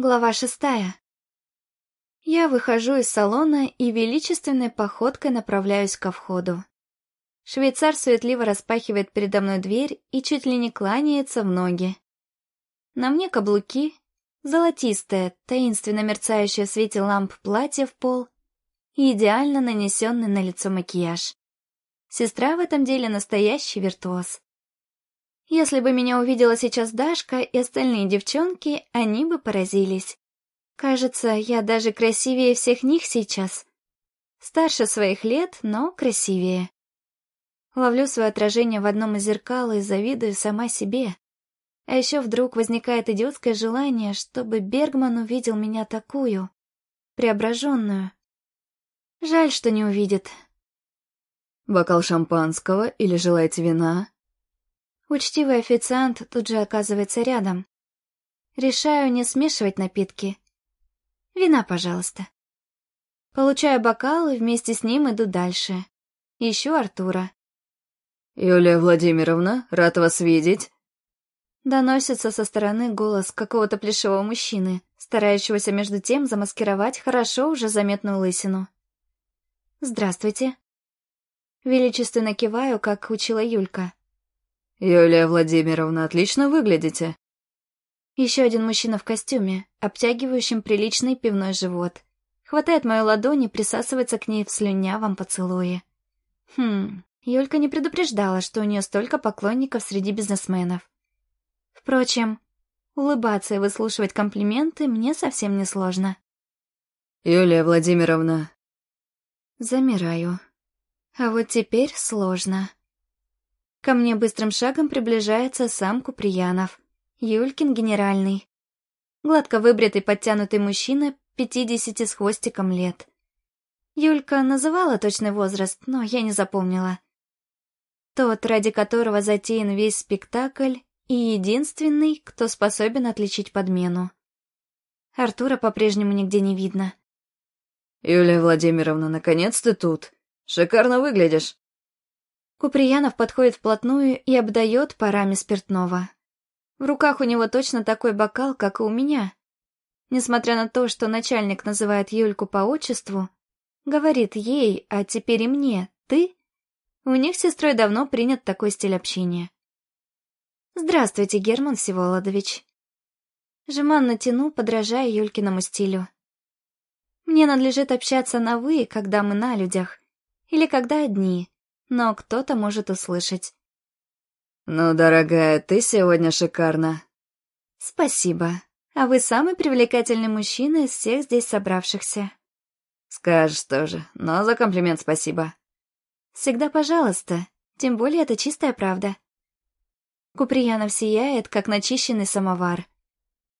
Глава шестая. Я выхожу из салона и величественной походкой направляюсь ко входу. Швейцар суетливо распахивает передо мной дверь и чуть ли не кланяется в ноги. На мне каблуки, золотистое, таинственно мерцающее в свете ламп платье в пол и идеально нанесенный на лицо макияж. Сестра в этом деле настоящий виртуоз. Если бы меня увидела сейчас Дашка и остальные девчонки, они бы поразились. Кажется, я даже красивее всех них сейчас. Старше своих лет, но красивее. Ловлю свое отражение в одном из зеркал и завидую сама себе. А еще вдруг возникает идиотское желание, чтобы Бергман увидел меня такую, преображенную. Жаль, что не увидит. «Бокал шампанского или желаете вина?» Учтивый официант тут же оказывается рядом. Решаю не смешивать напитки. Вина, пожалуйста. Получаю бокал и вместе с ним иду дальше. Ищу Артура. «Юлия Владимировна, рад вас видеть!» Доносится со стороны голос какого-то плешивого мужчины, старающегося между тем замаскировать хорошо уже заметную лысину. «Здравствуйте». Величественно киваю, как учила Юлька. «Юлия Владимировна, отлично выглядите». Еще один мужчина в костюме, обтягивающем приличный пивной живот. Хватает мою ладонь и присасывается к ней в слюнявом поцелуе. Хм, Юлька не предупреждала, что у нее столько поклонников среди бизнесменов. Впрочем, улыбаться и выслушивать комплименты мне совсем не сложно. «Юлия Владимировна...» Замираю. А вот теперь сложно. Ко мне быстрым шагом приближается сам Куприянов, Юлькин генеральный. Гладко выбритый подтянутый мужчина, пятидесяти с хвостиком лет. Юлька называла точный возраст, но я не запомнила. Тот, ради которого затеян весь спектакль, и единственный, кто способен отличить подмену. Артура по-прежнему нигде не видно. «Юлия Владимировна, наконец ты тут. Шикарно выглядишь». Куприянов подходит вплотную и обдает парами спиртного. В руках у него точно такой бокал, как и у меня. Несмотря на то, что начальник называет Юльку по отчеству, говорит ей, а теперь и мне, ты, у них с сестрой давно принят такой стиль общения. Здравствуйте, Герман Всеволодович. Жеманно тяну, подражая Юлькиному стилю. Мне надлежит общаться на «вы», когда мы на людях, или когда одни, но кто-то может услышать. «Ну, дорогая, ты сегодня шикарна». «Спасибо. А вы самый привлекательный мужчина из всех здесь собравшихся». «Скажешь тоже, но за комплимент спасибо». «Всегда пожалуйста, тем более это чистая правда». Куприянов сияет, как начищенный самовар.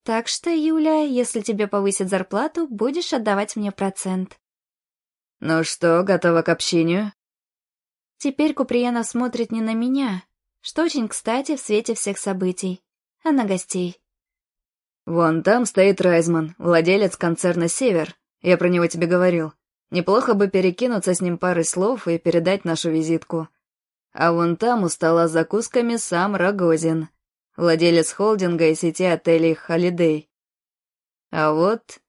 Так что, Юля, если тебе повысят зарплату, будешь отдавать мне процент. «Ну что, готова к общению?» Теперь Куприянов смотрит не на меня, что очень кстати в свете всех событий, а на гостей. «Вон там стоит Райзман, владелец концерна «Север». Я про него тебе говорил. Неплохо бы перекинуться с ним парой слов и передать нашу визитку. А вон там у стола с закусками сам Рогозин, владелец холдинга и сети отелей «Холидей». А вот...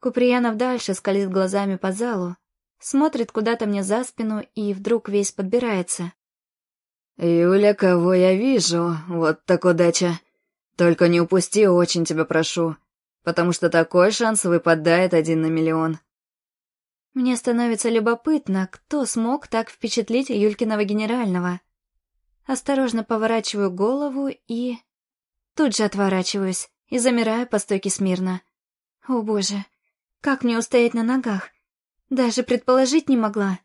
Куприянов дальше скользит глазами по залу, смотрит куда-то мне за спину и вдруг весь подбирается. «Юля, кого я вижу? Вот так удача. Только не упусти, очень тебя прошу, потому что такой шанс выпадает один на миллион». Мне становится любопытно, кто смог так впечатлить Юлькиного генерального. Осторожно поворачиваю голову и... Тут же отворачиваюсь и замираю по стойке смирно. О боже, как мне устоять на ногах? Даже предположить не могла.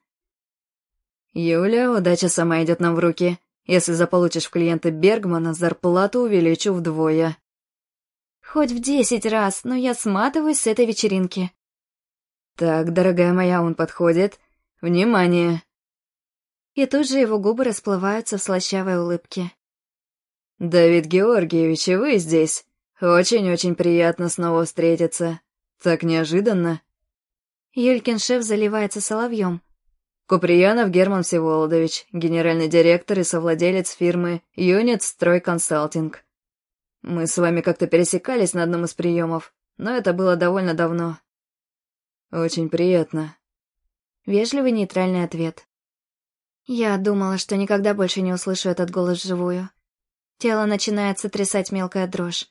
«Юля, удача сама идет нам в руки. Если заполучишь в клиента Бергмана, зарплату увеличу вдвое». «Хоть в десять раз, но я сматываюсь с этой вечеринки». «Так, дорогая моя, он подходит. Внимание!» И тут же его губы расплываются в слащавой улыбке. «Давид Георгиевич, и вы здесь. Очень-очень приятно снова встретиться. Так неожиданно». Юлькин шеф заливается соловьем. Куприянов Герман Всеволодович, генеральный директор и совладелец фирмы «Юнит Строй Консалтинг». Мы с вами как-то пересекались на одном из приемов. но это было довольно давно. Очень приятно. Вежливый нейтральный ответ. Я думала, что никогда больше не услышу этот голос вживую. Тело начинает сотрясать мелкая дрожь.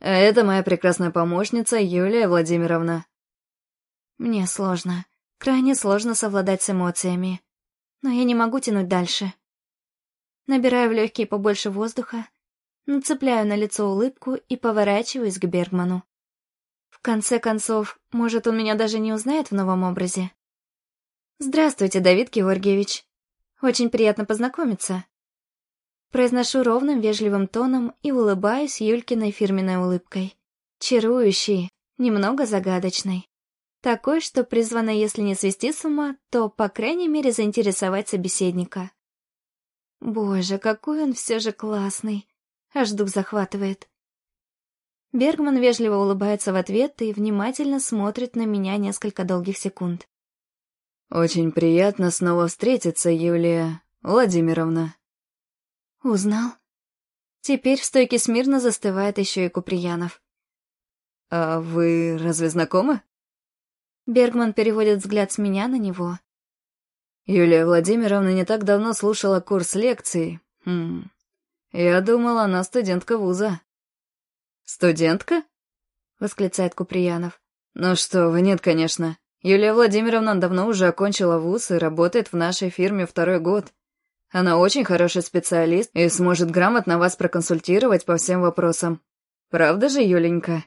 А это моя прекрасная помощница Юлия Владимировна. Мне сложно, крайне сложно совладать с эмоциями. Но я не могу тянуть дальше. Набираю в легкие побольше воздуха, нацепляю на лицо улыбку и поворачиваюсь к Бергману. В конце концов, может, он меня даже не узнает в новом образе. «Здравствуйте, Давид Георгиевич. Очень приятно познакомиться». Произношу ровным, вежливым тоном и улыбаюсь Юлькиной фирменной улыбкой. Чарующей, немного загадочной. Такой, что призвана, если не свести с ума, то, по крайней мере, заинтересовать собеседника. Боже, какой он все же классный. Аж дух захватывает. Бергман вежливо улыбается в ответ и внимательно смотрит на меня несколько долгих секунд. «Очень приятно снова встретиться, Юлия Владимировна». «Узнал?» Теперь в стойке смирно застывает еще и Куприянов. «А вы разве знакомы?» Бергман переводит взгляд с меня на него. Юлия Владимировна не так давно слушала курс лекций. Хм. Я думала, она студентка вуза. «Студентка?» — восклицает Куприянов. «Ну что вы, нет, конечно. Юлия Владимировна давно уже окончила вуз и работает в нашей фирме второй год. Она очень хороший специалист и сможет грамотно вас проконсультировать по всем вопросам. Правда же, Юленька?»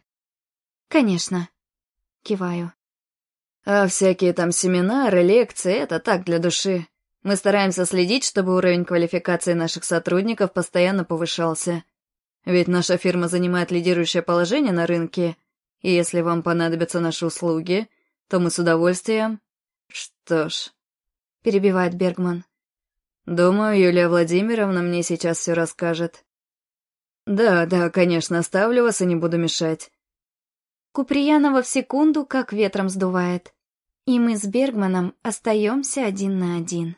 «Конечно», — киваю. «А всякие там семинары, лекции — это так, для души. Мы стараемся следить, чтобы уровень квалификации наших сотрудников постоянно повышался. Ведь наша фирма занимает лидирующее положение на рынке, и если вам понадобятся наши услуги — то мы с удовольствием... Что ж... Перебивает Бергман. Думаю, Юлия Владимировна мне сейчас все расскажет. Да, да, конечно, оставлю вас и не буду мешать. Куприянова в секунду как ветром сдувает. И мы с Бергманом остаемся один на один.